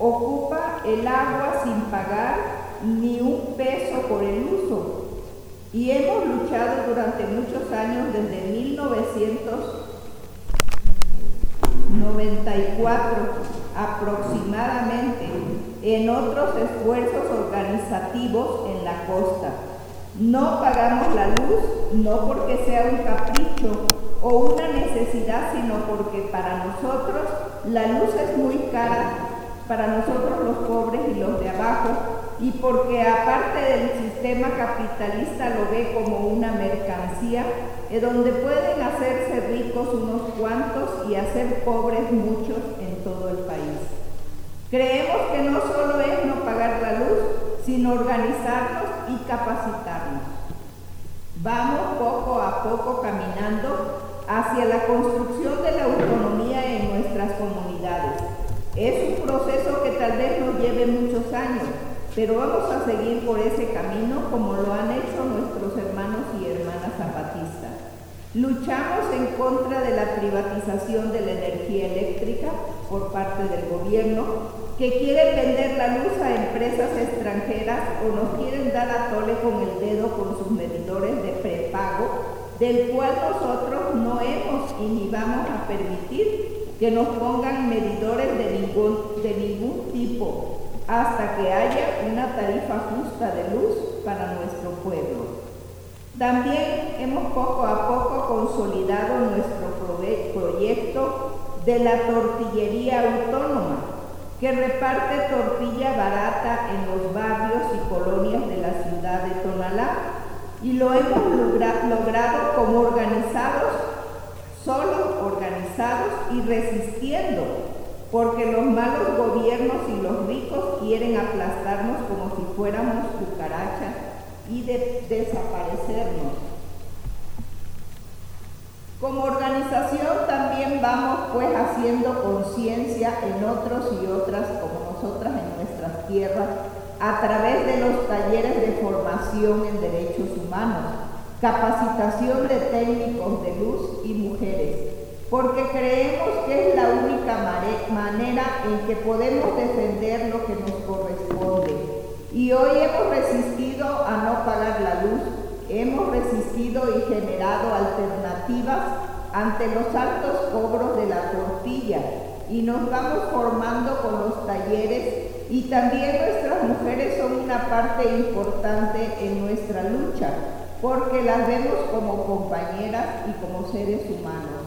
ocupa el agua sin pagar ni un peso por el uso. Y hemos luchado durante muchos años, desde 1994 aproximadamente, en otros esfuerzos organizativos en la costa. No pagamos la luz no porque sea un capricho o una necesidad, sino porque para nosotros la luz es muy cara, para nosotros los pobres y los de abajo, y porque aparte del sistema capitalista lo ve como una mercancía, en donde pueden hacerse ricos unos cuantos y hacer pobres muchos en todo el país. Creemos que no solo es no pagar la luz, sino organizarnos y capacitarnos. Vamos poco a poco caminando hacia la construcción de la autonomía en nuestras comunidades. Es un proceso que tal vez nos lleve muchos años, pero vamos a seguir por ese camino como lo han hecho nuestros hermanos y hermanas zapatistas. Luchamos en contra de la privatización de la energía eléctrica por parte del gobierno que quieren vender la luz a empresas extranjeras o nos quieren dar a tole con el dedo con sus medidores de prepago, del cual nosotros no hemos y ni vamos a permitir que nos pongan medidores de ningún, de ningún tipo hasta que haya una tarifa justa de luz para nuestro pueblo. También hemos poco a poco consolidado nuestro proyecto de la tortillería autónoma, que reparte tortilla barata en los barrios y colonias de la ciudad de Tonalá y lo hemos logrado como organizados, solo y resistiendo, porque los malos gobiernos y los ricos quieren aplastarnos como si fuéramos cucarachas y desaparecernos. Como organización también vamos pues haciendo conciencia en otros y otras como nosotras en nuestras tierras a través de los talleres de formación en derechos humanos, capacitación de técnicos de luz y mujeres, porque creemos que es la única manera en que podemos defender lo que nos corresponde. Y hoy hemos resistido a no pagar la luz hemos resistido y generado alternativas ante los altos cobros de la tortilla y nos vamos formando con los talleres y también nuestras mujeres son una parte importante en nuestra lucha porque las vemos como compañeras y como seres humanos.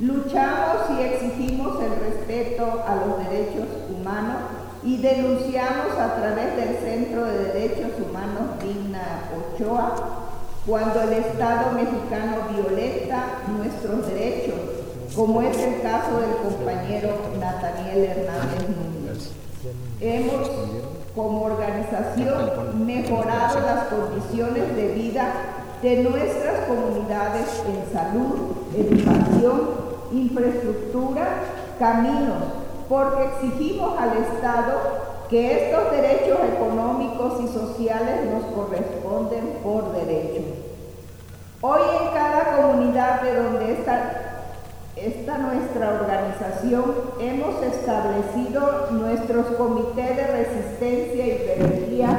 Luchamos y exigimos el respeto a los derechos humanos y denunciamos a través del Centro de Derechos Humanos Digna Ochoa cuando el Estado mexicano violenta nuestros derechos, como es el caso del compañero Nathaniel Hernández Núñez. Hemos, como organización, mejorado las condiciones de vida de nuestras comunidades en salud, educación, infraestructura, caminos, porque exigimos al Estado que estos derechos económicos y sociales nos corresponden por derecho. Hoy en cada comunidad de donde está, está nuestra organización hemos establecido nuestros comités de resistencia y rebeldía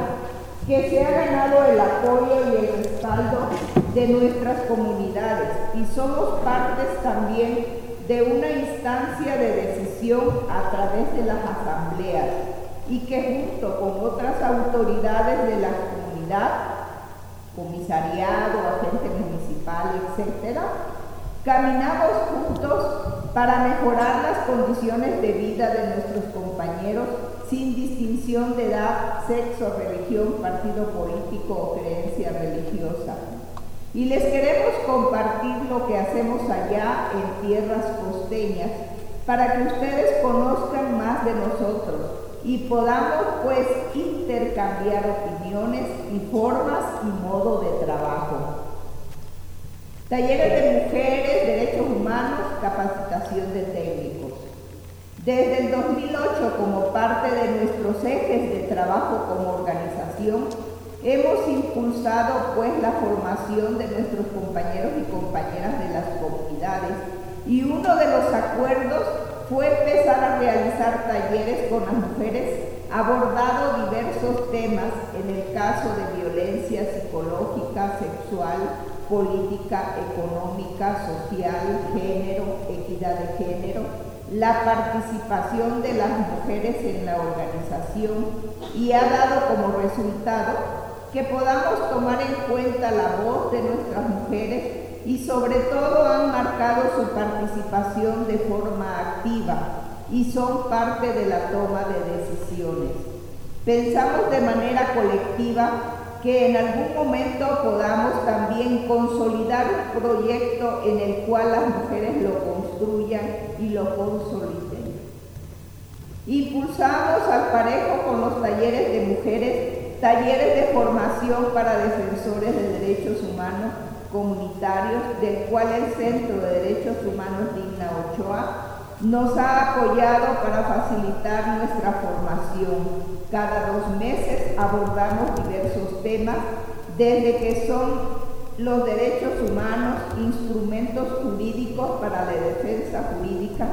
que se ha ganado el apoyo y el respaldo de nuestras comunidades y somos partes también de una instancia de decisión a través de las asambleas y que junto con otras autoridades de la comunidad, comisariado, agente municipal, etc., caminamos juntos para mejorar las condiciones de vida de nuestros compañeros sin distinción de edad, sexo, religión, partido político o creencia religiosa. Y les queremos compartir lo que hacemos allá en tierras costeñas para que ustedes conozcan más de nosotros y podamos pues intercambiar opiniones y formas y modo de trabajo. Talleres de mujeres, derechos humanos, capacitación de técnicos. Desde el 2008, como parte de nuestros ejes de trabajo como organización, hemos impulsado pues la formación de nuestros compañeros y compañeras de las comunidades y uno de los acuerdos fue empezar a realizar talleres con las mujeres abordado diversos temas en el caso de violencia psicológica, sexual, política, económica, social, género, equidad de género, la participación de las mujeres en la organización y ha dado como resultado que podamos tomar en cuenta la voz de nuestras mujeres y sobre todo han marcado su participación de forma activa y son parte de la toma de decisiones. Pensamos de manera colectiva que en algún momento podamos también consolidar un proyecto en el cual las mujeres lo construyan y lo consoliden. Impulsamos al parejo con los talleres de mujeres, talleres de formación para defensores de derechos humanos comunitarios, del cual el Centro de Derechos Humanos Digna Ochoa nos ha apoyado para facilitar nuestra formación. Cada dos meses abordamos diversos temas, desde que son los derechos humanos, instrumentos jurídicos para la defensa jurídica,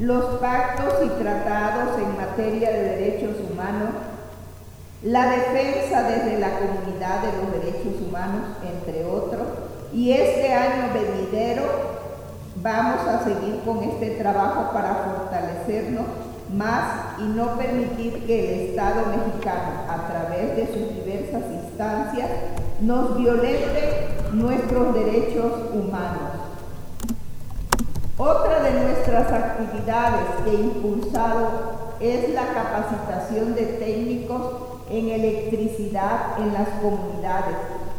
los pactos y tratados en materia de derechos humanos, la defensa desde la comunidad de los derechos humanos, entre otros, y este año venidero Vamos a seguir con este trabajo para fortalecernos más y no permitir que el Estado mexicano, a través de sus diversas instancias, nos violente nuestros derechos humanos. Otra de nuestras actividades que he impulsado es la capacitación de técnicos en electricidad en las comunidades,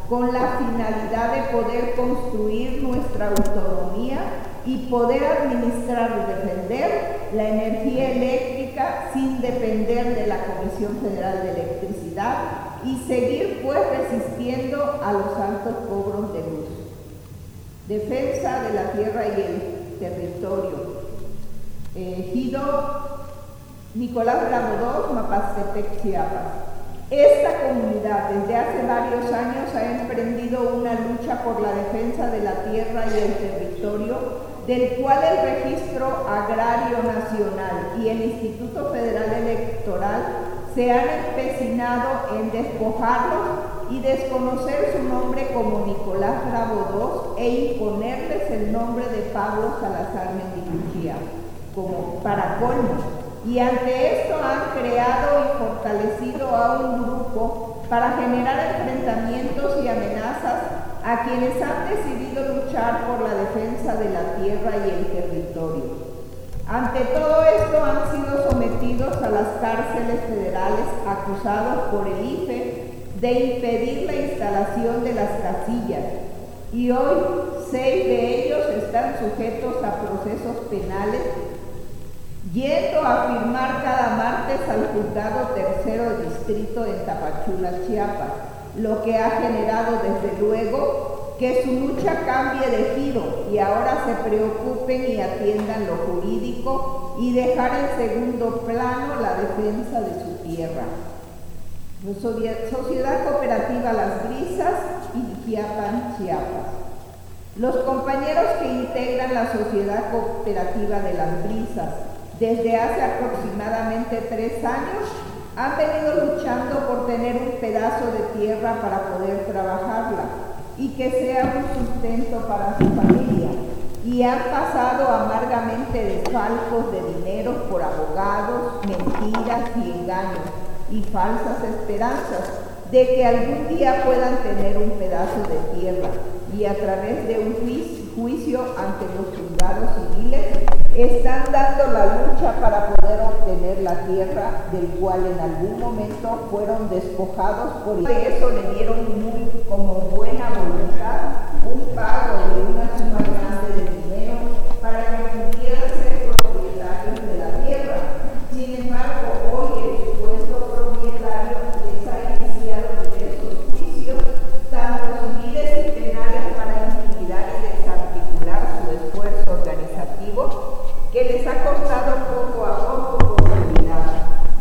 con la finalidad de poder construir nuestra autonomía y poder administrar y defender la energía eléctrica sin depender de la Comisión Federal de Electricidad y seguir pues resistiendo a los altos cobros de luz. Defensa de la tierra y el territorio. Ejido Nicolás Bravo II, Mapastepec, Chiapas. Esta comunidad desde hace varios años ha emprendido una lucha por la defensa de la tierra y el territorio del cual el Registro Agrario Nacional y el Instituto Federal Electoral se han empecinado en despojarlos y desconocer su nombre como Nicolás Bravo II e imponerles el nombre de Pablo Salazar Mendicuchía, como para colmo. Y ante esto han creado y fortalecido a un grupo para generar enfrentamientos y amenazas a quienes han decidido luchar por la defensa de la tierra y el territorio. Ante todo esto han sido sometidos a las cárceles federales acusados por el IFE de impedir la instalación de las casillas y hoy seis de ellos están sujetos a procesos penales yendo a firmar cada martes al juzgado tercero distrito en Tapachula, Chiapas lo que ha generado desde luego que su lucha cambie de giro y ahora se preocupen y atiendan lo jurídico y dejar en segundo plano la defensa de su tierra. Sociedad Cooperativa Las Brisas y Chiapan, Chiapas. Los compañeros que integran la Sociedad Cooperativa de Las Brisas desde hace aproximadamente tres años han venido luchando por tener un pedazo de tierra para poder trabajarla y que sea un sustento para su familia. Y han pasado amargamente de falcos de dinero por abogados, mentiras y engaños y falsas esperanzas de que algún día puedan tener un pedazo de tierra y a través de un juicio ante los juzgados civiles están dando la lucha para poder obtener la tierra del cual en algún momento fueron despojados por eso le dieron muy como buena voluntad un pago de una suma grande de dinero para que pudieran ser propietarios de la tierra. Sin embargo, hoy el supuesto propietario les ha iniciado diversos juicios, tanto civiles y penales para intimidar y desarticular su esfuerzo organizativo que les ha costado poco a poco oportunidad.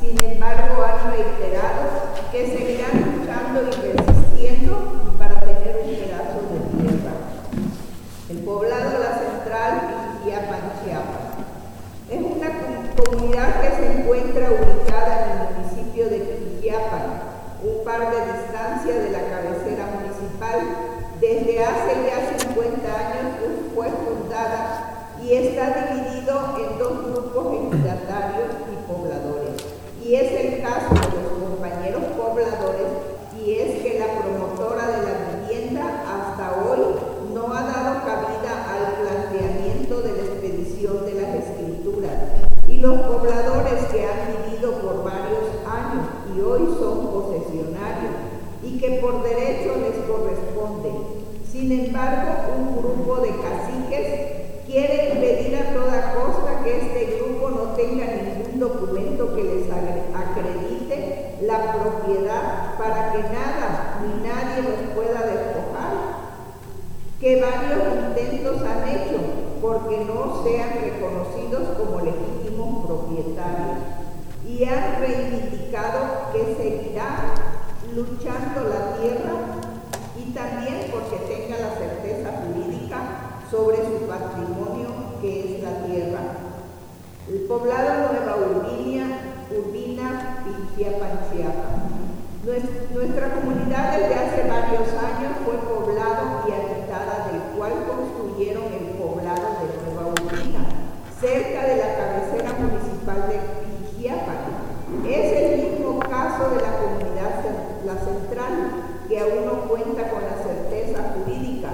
Sin embargo, han reiterado que seguirán luchando y resistiendo para tener un pedazo de han vivido por varios años y hoy son posesionarios y que por derecho les corresponde. Sin embargo, un grupo de caciques quiere impedir a toda costa que este grupo no tenga ningún documento que les acredite la propiedad para que nada ni nadie los pueda despojar que varios intentos han hecho porque no sean reconocidos como legítimos propietarios y han reivindicado que seguirá luchando la tierra y también porque tenga la certeza jurídica sobre su patrimonio que es la tierra. El poblado Nueva Urbinia, Urbina, Panchiapa. Nuestra comunidad desde hace varios años fue poblado y habitada, del cual construyeron el poblado de Nueva Urbina, cerca de la cabecera municipal de Pijiapa. Es el mismo caso de la comunidad La Central, que aún no cuenta con la certeza jurídica.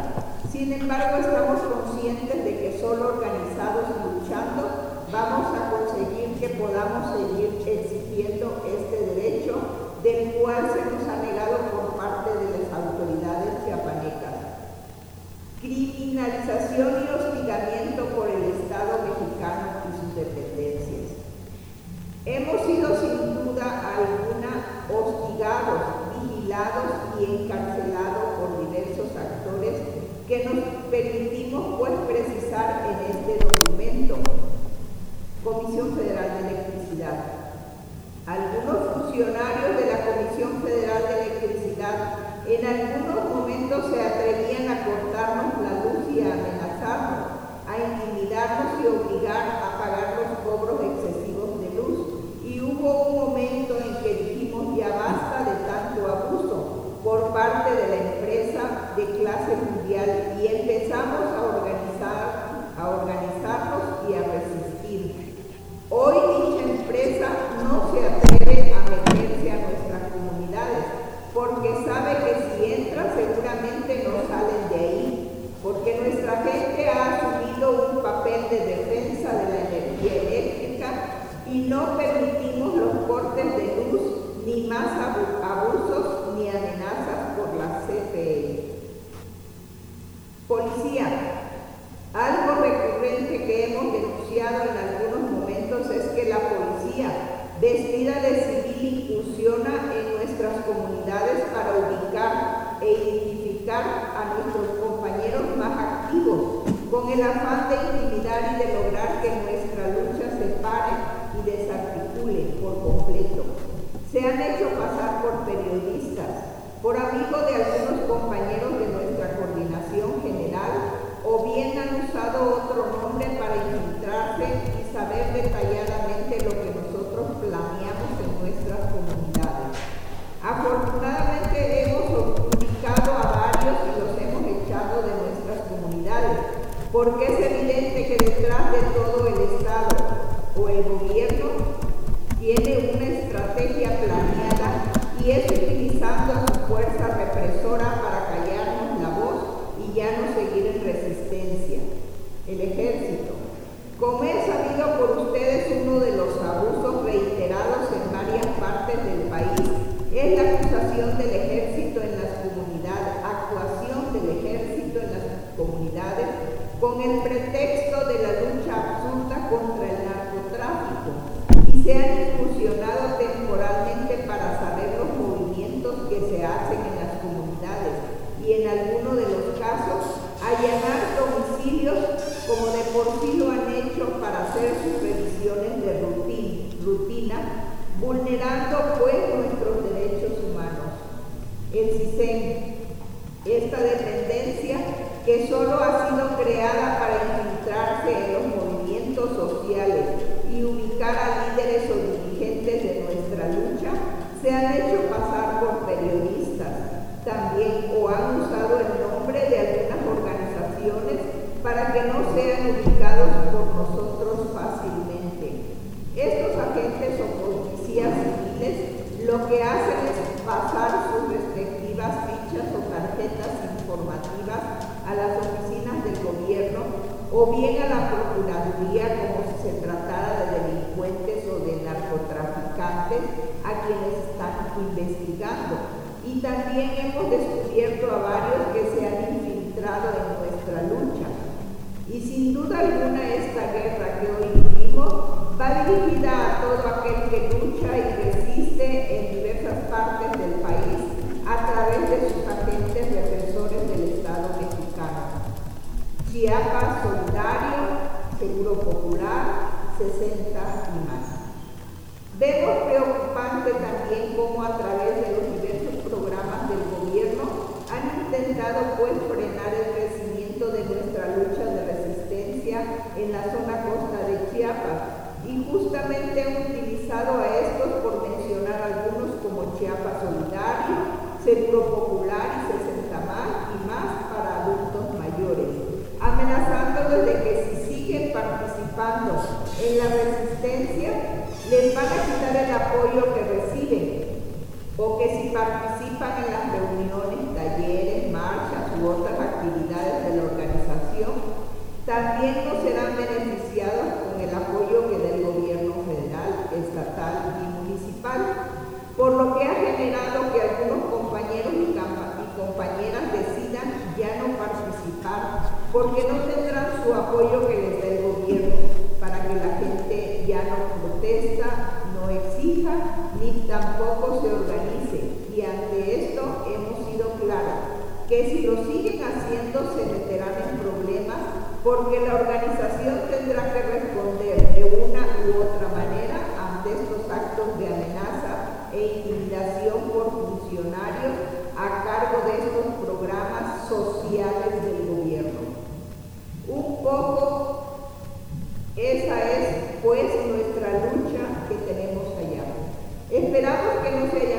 Sin embargo, estamos conscientes de que solo organizados y luchando vamos a conseguir que podamos seguir exigiendo este derecho del cual se nos ha negado por parte de las autoridades chiapanecas. Criminalización y hostigamiento por el Estado mexicano y sus dependencias. Hemos sido sin duda alguna hostigados, vigilados y encarcelados por diversos actores que nos permitimos pues precisar en este documento. Comisión Federal de Electricidad. Algunos funcionarios de la Comisión Federal de Electricidad en algunos momentos se atrevían a cortarnos la luz y a amenazarnos, a intimidarnos y obligar a pagar los cobros excesivos de luz. Y hubo un momento en que dijimos ya basta de tanto abuso por parte de la empresa de clase mundial y empezamos a organizar, a organizarnos y a resistir. Hoy dicha empresa no se atreve a meterse a nuestras comunidades porque sabe que si entra seguramente no salen de ahí, porque nuestra gente ha asumido un papel de defensa de la energía eléctrica y no permitimos los cortes de luz ni más abusos ni amenazas por la CFE. Policía, algo recurrente que hemos denunciado en algunos momentos es que la policía vestida de civil incursiona en nuestras comunidades para ubicar e identificar a nuestros compañeros más activos, con el afán de intimidar y de lograr que nuestra lucha se pare y desarticule por completo. Se han hecho pasar por periodistas, por amigos de algunos compañeros de nuestra coordinación general, o bien han usado otro nombre para infiltrarse y saber detalladamente lo que comunidades. Afortunadamente hemos ubicado a varios y los hemos echado de nuestras comunidades, porque es evidente que detrás de todo el Estado o el gobierno tiene una estrategia planeada y es utilizando su fuerza represora para callarnos la voz y ya no seguir en resistencia. El ejército, como es sabido por ustedes, uno de los abusos reiterados en varias partes del país es la acusación del ejército en las comunidades, actuación del ejército en las comunidades con el pretexto de la lucha absurda contra el narcotráfico y se han incursionado temporalmente para saber los movimientos que se hacen en las comunidades y en algunos de los casos allanar domicilios como de por sí lo han hecho para hacer sus revisiones de rutina, vulnerando pues nuestros derechos humanos. El CISEN, esta dependencia solo ha sido creada para infiltrarse en los movimientos sociales y ubicar a líderes o dirigentes de nuestra lucha, se han hecho pasar por periodistas también o han usado el nombre de algunas organizaciones para que no sean ubicados por nosotros fácilmente. Estos agentes o policías civiles lo que hacen es pasar sus respectivas fichas o tarjetas informativas a las oficinas del gobierno o bien a la Procuraduría como si se tratara de delincuentes o de narcotraficantes a quienes están investigando. Y también hemos descubierto a varios que se han infiltrado en nuestra lucha. Y sin duda alguna esta guerra que hoy vivimos va dirigida a todo aquel que lucha y resiste en diversas partes del país a través de sus agentes represores del Estado mexicano. Chiapas Solidario, Seguro Popular, 60 y más. Vemos preocupante también cómo a través de los diversos programas del gobierno han intentado pues frenar el crecimiento de nuestra lucha de resistencia en la zona costa de Chiapas y justamente han utilizado a estos por mencionar algunos como Chiapas Solidario, Seguro Popular y 60 más y más para adultos mayores, amenazándolos de que si siguen participando en la resistencia, les van a quitar el apoyo que reciben o que si participan en las reuniones, talleres, marchas u otras actividades de la organización, también no serán beneficiados con el apoyo que del gobierno federal, estatal y municipal, por lo que ha generado que algunos compañeros y, compañeras decidan ya no participar porque no tendrán su apoyo que les da que si lo siguen haciendo se meterán en problemas porque la organización tendrá que responder de una u otra manera ante estos actos de amenaza e intimidación por funcionarios a cargo de estos programas sociales del gobierno. Un poco esa es pues nuestra lucha que tenemos allá. Esperamos que no se haya